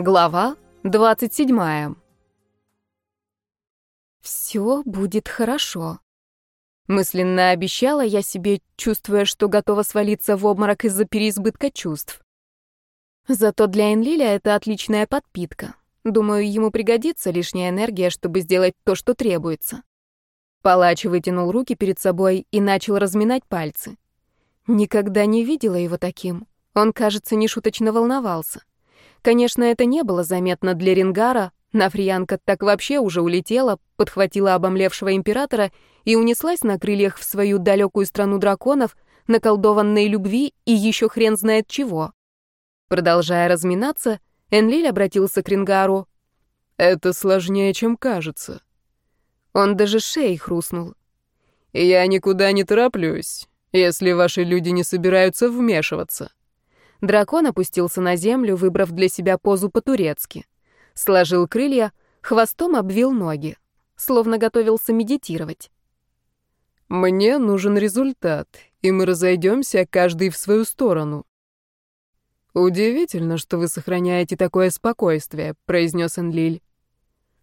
Глава 27. Все будет хорошо. Мысленно обещала я себе, чувствуя, что готова свалиться в обморок из-за переизбытка чувств. Зато для Энлиля это отличная подпитка. Думаю, ему пригодится лишняя энергия, чтобы сделать то, что требуется. Палач вытянул руки перед собой и начал разминать пальцы. Никогда не видела его таким. Он, кажется, нешуточно волновался. Конечно, это не было заметно для Рингара, Нафриянка так вообще уже улетела, подхватила обомлевшего императора и унеслась на крыльях в свою далекую страну драконов, наколдованной любви и еще хрен знает чего. Продолжая разминаться, Энлиль обратился к Рингару. «Это сложнее, чем кажется». Он даже шеей хрустнул. «Я никуда не тороплюсь, если ваши люди не собираются вмешиваться». Дракон опустился на землю, выбрав для себя позу по-турецки. Сложил крылья, хвостом обвил ноги, словно готовился медитировать. «Мне нужен результат, и мы разойдемся, каждый в свою сторону». «Удивительно, что вы сохраняете такое спокойствие», — произнес Энлиль.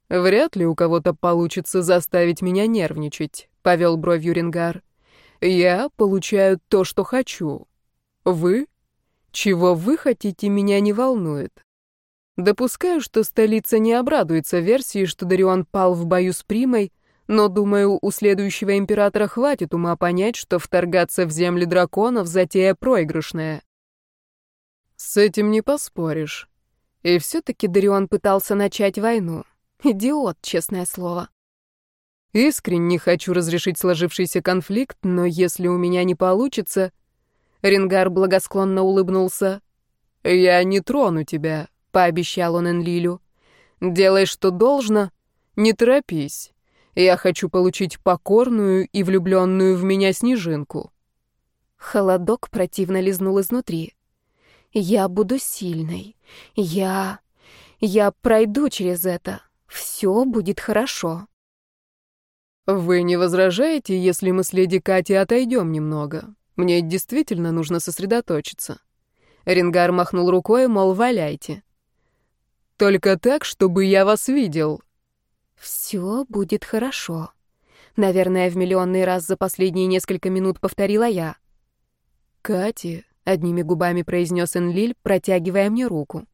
«Вряд ли у кого-то получится заставить меня нервничать», — повел бровью Рингар. «Я получаю то, что хочу. Вы чего вы хотите, меня не волнует. Допускаю, что столица не обрадуется версии, что Дарион пал в бою с Примой, но, думаю, у следующего императора хватит ума понять, что вторгаться в земли драконов — затея проигрышная. С этим не поспоришь. И все-таки Дарион пытался начать войну. Идиот, честное слово. Искренне хочу разрешить сложившийся конфликт, но если у меня не получится, Рингар благосклонно улыбнулся. «Я не трону тебя», — пообещал он Энлилю. «Делай, что должно, не торопись. Я хочу получить покорную и влюбленную в меня снежинку». Холодок противно лизнул изнутри. «Я буду сильной. Я... я пройду через это. Все будет хорошо». «Вы не возражаете, если мы с леди Катей отойдем немного?» Мне действительно нужно сосредоточиться. Рингар махнул рукой, мол, валяйте. Только так, чтобы я вас видел. Все будет хорошо. Наверное, в миллионный раз за последние несколько минут повторила я. Кати, одними губами произнес Энлиль, протягивая мне руку.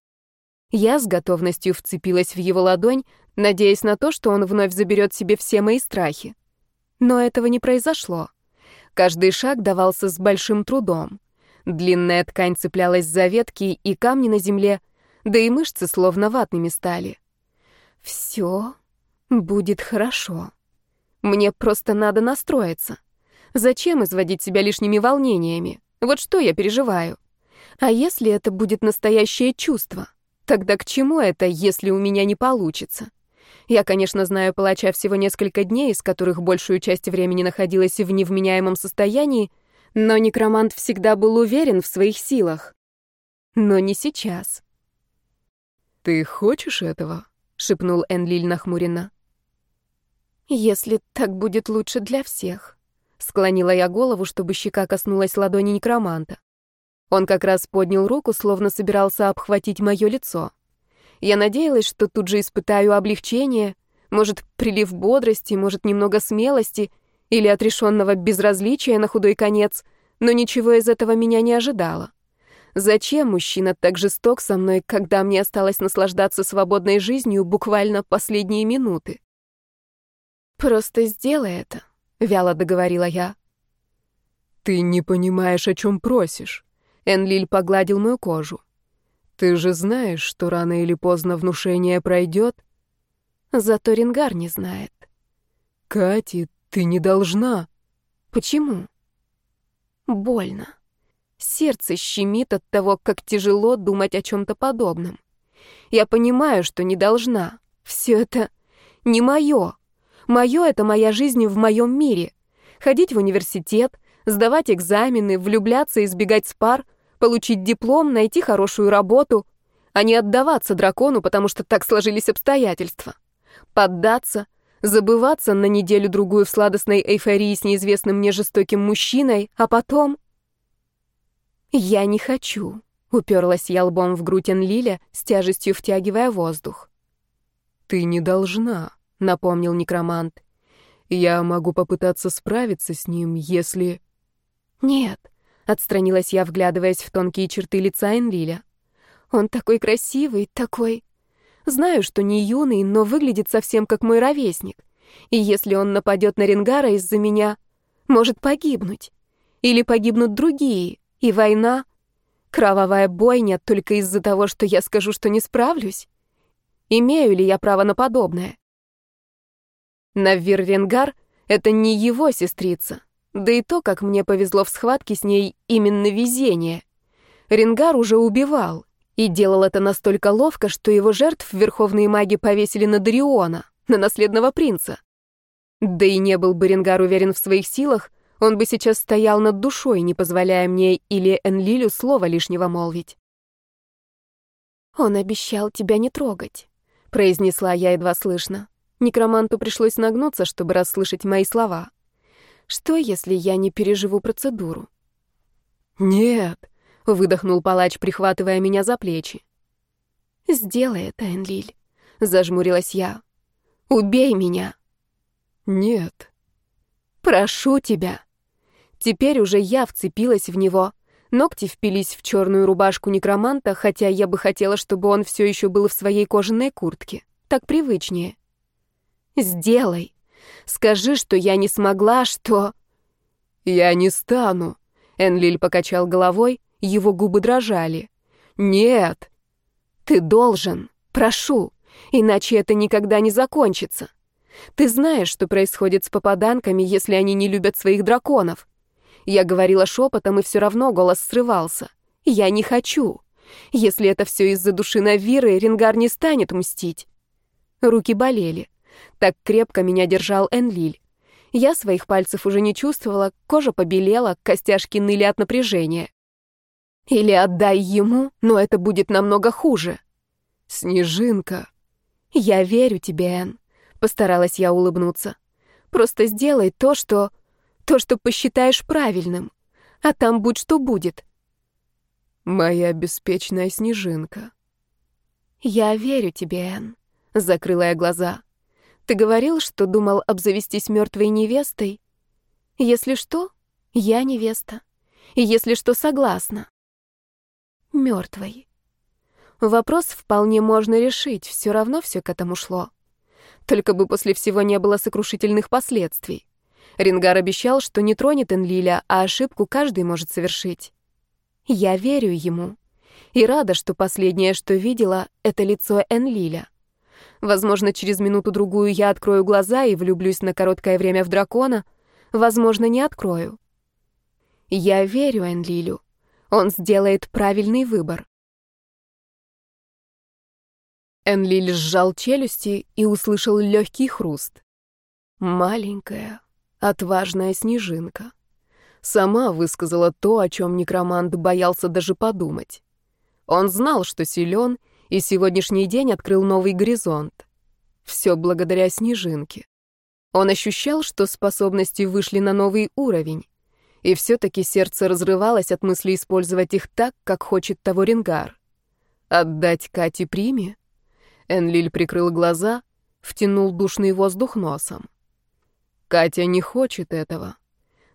Я с готовностью вцепилась в его ладонь, надеясь на то, что он вновь заберет себе все мои страхи. Но этого не произошло. Каждый шаг давался с большим трудом. Длинная ткань цеплялась за ветки и камни на земле, да и мышцы словно ватными стали. Все будет хорошо. Мне просто надо настроиться. Зачем изводить себя лишними волнениями? Вот что я переживаю. А если это будет настоящее чувство? Тогда к чему это, если у меня не получится? Я, конечно, знаю палача всего несколько дней, из которых большую часть времени находилась в невменяемом состоянии, но некромант всегда был уверен в своих силах. Но не сейчас. «Ты хочешь этого?» — шепнул Энлиль нахмуренно. «Если так будет лучше для всех», — склонила я голову, чтобы щека коснулась ладони некроманта. Он как раз поднял руку, словно собирался обхватить мое лицо. Я надеялась, что тут же испытаю облегчение, может, прилив бодрости, может, немного смелости или отрешенного безразличия на худой конец, но ничего из этого меня не ожидало. Зачем мужчина так жесток со мной, когда мне осталось наслаждаться свободной жизнью буквально последние минуты? «Просто сделай это», — вяло договорила я. «Ты не понимаешь, о чем просишь», — Энлиль погладил мою кожу. Ты же знаешь, что рано или поздно внушение пройдет. Зато Рингар не знает. Кати, ты не должна. Почему? Больно. Сердце щемит от того, как тяжело думать о чем-то подобном. Я понимаю, что не должна. Все это не мое. Мое — это моя жизнь в моем мире. Ходить в университет, сдавать экзамены, влюбляться, избегать спар — получить диплом, найти хорошую работу, а не отдаваться дракону, потому что так сложились обстоятельства. Поддаться, забываться на неделю-другую в сладостной эйфории с неизвестным мне жестоким мужчиной, а потом... Я не хочу. Уперлась я лбом в грудь Энлиля, с тяжестью втягивая воздух. «Ты не должна», — напомнил некромант. «Я могу попытаться справиться с ним, если...» «Нет», — отстранилась я, вглядываясь в тонкие черты лица Энлиля. «Он такой красивый, такой...» Знаю, что не юный, но выглядит совсем как мой ровесник. И если он нападет на Ренгара из-за меня, может погибнуть. Или погибнут другие, и война. Кровавая бойня только из-за того, что я скажу, что не справлюсь. Имею ли я право на подобное? Навир Ренгар — это не его сестрица. Да и то, как мне повезло в схватке с ней, именно везение. Ренгар уже убивал, и делал это настолько ловко, что его жертв верховные маги повесили на Дариона, на наследного принца. Да и не был бы Ренгар уверен в своих силах, он бы сейчас стоял над душой, не позволяя мне или Энлилю слова лишнего молвить. «Он обещал тебя не трогать», — произнесла я едва слышно. Некроманту пришлось нагнуться, чтобы расслышать мои слова. «Что, если я не переживу процедуру?» «Нет», — выдохнул палач, прихватывая меня за плечи. «Сделай это, Энлиль», — зажмурилась я. «Убей меня». «Нет». «Прошу тебя». Теперь уже я вцепилась в него. Ногти впились в черную рубашку некроманта, хотя я бы хотела, чтобы он все еще был в своей кожаной куртке. Так привычнее. «Сделай. Скажи, что я не смогла, что...» «Я не стану», — Энлиль покачал головой, его губы дрожали. «Нет!» «Ты должен. Прошу. Иначе это никогда не закончится. Ты знаешь, что происходит с попаданками, если они не любят своих драконов. Я говорила шепотом, и все равно голос срывался. Я не хочу. Если это все из-за души Навиры, Ренгар не станет мстить. Руки болели. Так крепко меня держал Энлиль. Я своих пальцев уже не чувствовала, кожа побелела, костяшки ныли от напряжения. Или отдай ему, но это будет намного хуже. Снежинка. Я верю тебе, Эн. Постаралась я улыбнуться. Просто сделай то, что... То, что посчитаешь правильным. А там будь что будет. Моя беспечная снежинка. Я верю тебе, Эн. Закрыла я глаза. Ты говорил, что думал обзавестись мертвой невестой? Если что, я невеста. И если что, согласна мертвой. Вопрос вполне можно решить, все равно все к этому шло. Только бы после всего не было сокрушительных последствий. Рингар обещал, что не тронет Энлиля, а ошибку каждый может совершить. Я верю ему. И рада, что последнее, что видела, это лицо Энлиля. Возможно, через минуту-другую я открою глаза и влюблюсь на короткое время в дракона. Возможно, не открою. Я верю Энлилю. Он сделает правильный выбор. Энлиль сжал челюсти и услышал легкий хруст. Маленькая, отважная снежинка. Сама высказала то, о чем некромант боялся даже подумать. Он знал, что силен, и сегодняшний день открыл новый горизонт. Все благодаря снежинке. Он ощущал, что способности вышли на новый уровень. И все-таки сердце разрывалось от мысли использовать их так, как хочет того Ренгар. Отдать Кате Приме? Энлиль прикрыл глаза, втянул душный воздух носом. Катя не хочет этого.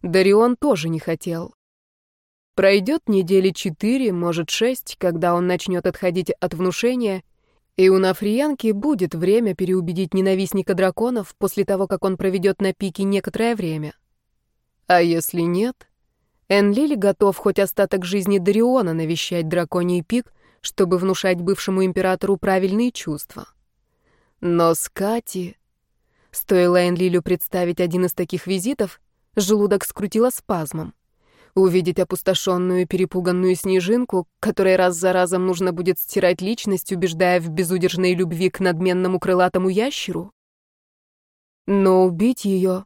Дарион тоже не хотел. Пройдет недели четыре, может шесть, когда он начнет отходить от внушения, и у Нафриянки будет время переубедить ненавистника драконов после того, как он проведет на пике некоторое время. А если нет, Энлиль готов хоть остаток жизни Дариона навещать драконий пик, чтобы внушать бывшему императору правильные чувства. Но с Кати... Стоило Энлилю представить один из таких визитов, желудок скрутило спазмом. Увидеть опустошенную, перепуганную снежинку, которой раз за разом нужно будет стирать личность, убеждая в безудержной любви к надменному крылатому ящеру. Но убить ее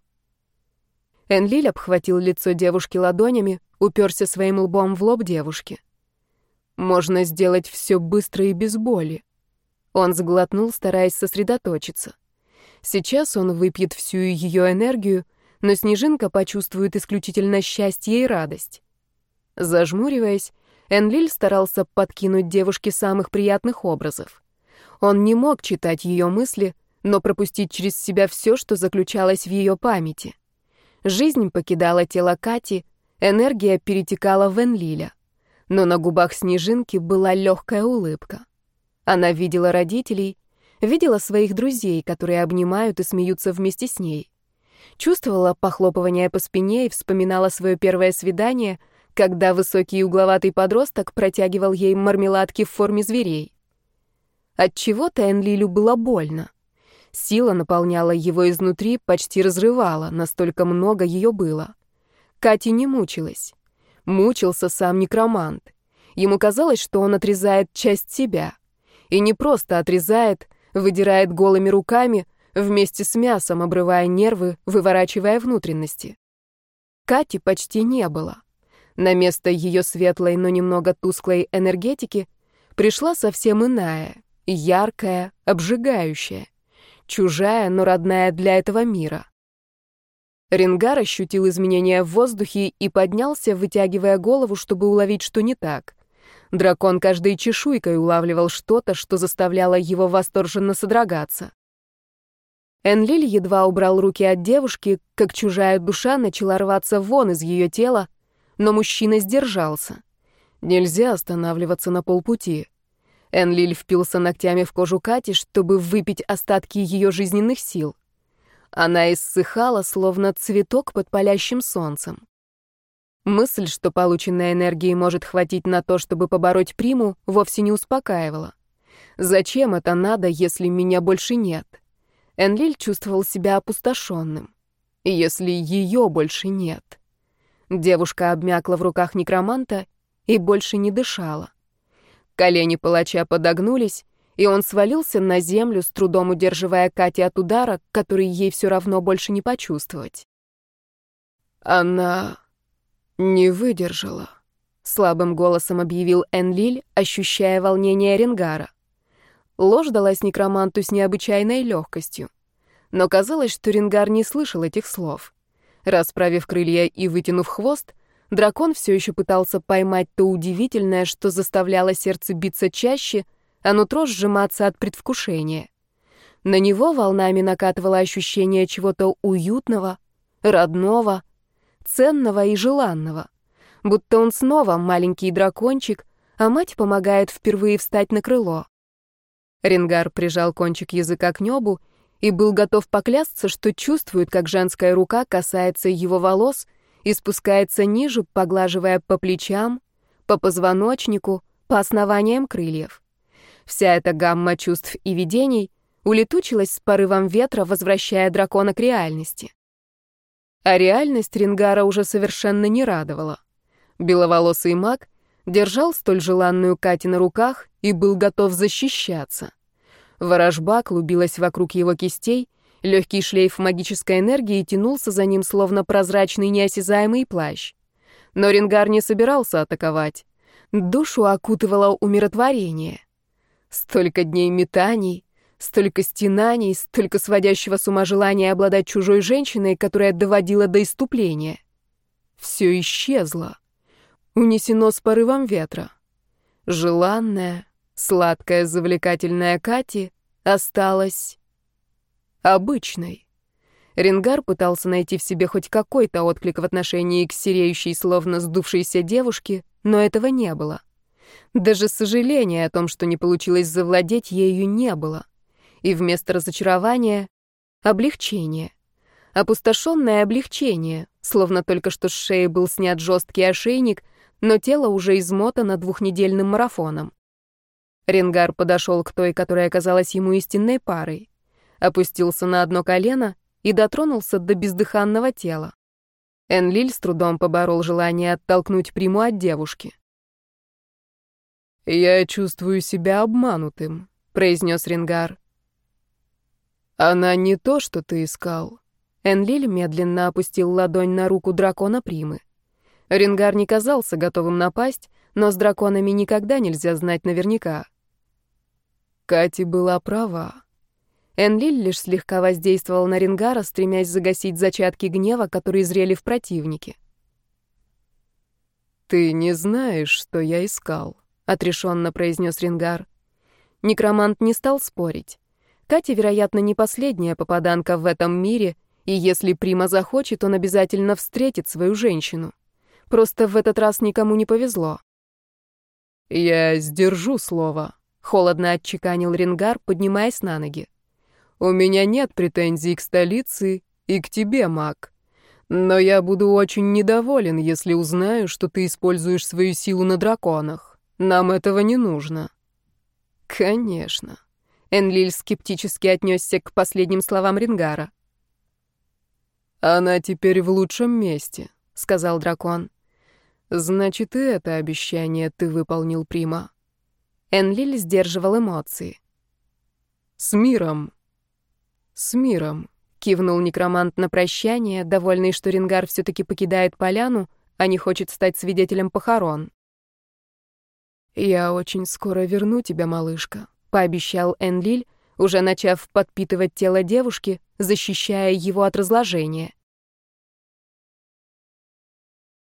Энлиль обхватил лицо девушки ладонями, уперся своим лбом в лоб девушки. Можно сделать все быстро и без боли. Он сглотнул, стараясь сосредоточиться. Сейчас он выпьет всю ее энергию, но Снежинка почувствует исключительно счастье и радость. Зажмуриваясь, Энлиль старался подкинуть девушке самых приятных образов. Он не мог читать ее мысли, но пропустить через себя все, что заключалось в ее памяти. Жизнь покидала тело Кати, энергия перетекала в Энлиля. Но на губах Снежинки была легкая улыбка. Она видела родителей, видела своих друзей, которые обнимают и смеются вместе с ней. Чувствовала похлопывание по спине и вспоминала свое первое свидание — когда высокий угловатый подросток протягивал ей мармеладки в форме зверей. От чего-то Энлилю было больно. Сила наполняла его изнутри, почти разрывала, настолько много ее было. Катя не мучилась. Мучился сам некромант. Ему казалось, что он отрезает часть себя. И не просто отрезает, выдирает голыми руками, вместе с мясом обрывая нервы, выворачивая внутренности. Кати почти не было. На место ее светлой, но немного тусклой энергетики пришла совсем иная, яркая, обжигающая, чужая, но родная для этого мира. Ренгар ощутил изменения в воздухе и поднялся, вытягивая голову, чтобы уловить, что не так. Дракон каждой чешуйкой улавливал что-то, что заставляло его восторженно содрогаться. Энлиль едва убрал руки от девушки, как чужая душа начала рваться вон из ее тела, но мужчина сдержался. Нельзя останавливаться на полпути. Энлиль впился ногтями в кожу Кати, чтобы выпить остатки ее жизненных сил. Она иссыхала, словно цветок под палящим солнцем. Мысль, что полученной энергии может хватить на то, чтобы побороть приму, вовсе не успокаивала. Зачем это надо, если меня больше нет? Энлиль чувствовал себя опустошенным. Если ее больше нет. Девушка обмякла в руках некроманта и больше не дышала. Колени палача подогнулись, и он свалился на землю, с трудом удерживая Кати от удара, который ей все равно больше не почувствовать. «Она не выдержала», — слабым голосом объявил Энлиль, ощущая волнение Ренгара. Ложь далась некроманту с необычайной легкостью. Но казалось, что Ренгар не слышал этих слов. Расправив крылья и вытянув хвост, дракон все еще пытался поймать то удивительное, что заставляло сердце биться чаще, а нутро сжиматься от предвкушения. На него волнами накатывало ощущение чего-то уютного, родного, ценного и желанного. Будто он снова маленький дракончик, а мать помогает впервые встать на крыло. Ренгар прижал кончик языка к небу и был готов поклясться, что чувствует, как женская рука касается его волос и спускается ниже, поглаживая по плечам, по позвоночнику, по основаниям крыльев. Вся эта гамма чувств и видений улетучилась с порывом ветра, возвращая дракона к реальности. А реальность Рингара уже совершенно не радовала. Беловолосый маг держал столь желанную Кати на руках и был готов защищаться. Ворожба клубилась вокруг его кистей, легкий шлейф магической энергии тянулся за ним, словно прозрачный неосязаемый плащ. Но Рингар не собирался атаковать. Душу окутывало умиротворение. Столько дней метаний, столько стенаний, столько сводящего с ума желания обладать чужой женщиной, которая доводила до иступления. Все исчезло. Унесено с порывом ветра. Желанная, Сладкая, завлекательная Кати осталась обычной. Ренгар пытался найти в себе хоть какой-то отклик в отношении к сереющей, словно сдувшейся девушке, но этого не было. Даже сожаления о том, что не получилось завладеть ею, не было. И вместо разочарования — облегчение. Опустошенное облегчение, словно только что с шеи был снят жесткий ошейник, но тело уже измотано двухнедельным марафоном. Ренгар подошел к той, которая оказалась ему истинной парой, опустился на одно колено и дотронулся до бездыханного тела. Энлиль с трудом поборол желание оттолкнуть приму от девушки. «Я чувствую себя обманутым», — произнес Ренгар. «Она не то, что ты искал». Энлиль медленно опустил ладонь на руку дракона Примы. Ренгар не казался готовым напасть, но с драконами никогда нельзя знать наверняка. Кати была права. Энлиль лишь слегка воздействовал на Рингара, стремясь загасить зачатки гнева, которые зрели в противнике. «Ты не знаешь, что я искал», — отрешенно произнес Рингар. Некромант не стал спорить. Катя, вероятно, не последняя попаданка в этом мире, и если Прима захочет, он обязательно встретит свою женщину. Просто в этот раз никому не повезло. «Я сдержу слово», — холодно отчеканил Рингар, поднимаясь на ноги. «У меня нет претензий к столице и к тебе, маг. Но я буду очень недоволен, если узнаю, что ты используешь свою силу на драконах. Нам этого не нужно. Конечно. Энлиль скептически отнесся к последним словам Рингара. Она теперь в лучшем месте, сказал дракон. Значит, и это обещание ты выполнил, Прима. Энлиль сдерживал эмоции. С миром. С миром. Кивнул некромант на прощание, довольный, что Рингар все-таки покидает поляну, а не хочет стать свидетелем похорон. «Я очень скоро верну тебя, малышка», — пообещал Энлиль, уже начав подпитывать тело девушки, защищая его от разложения.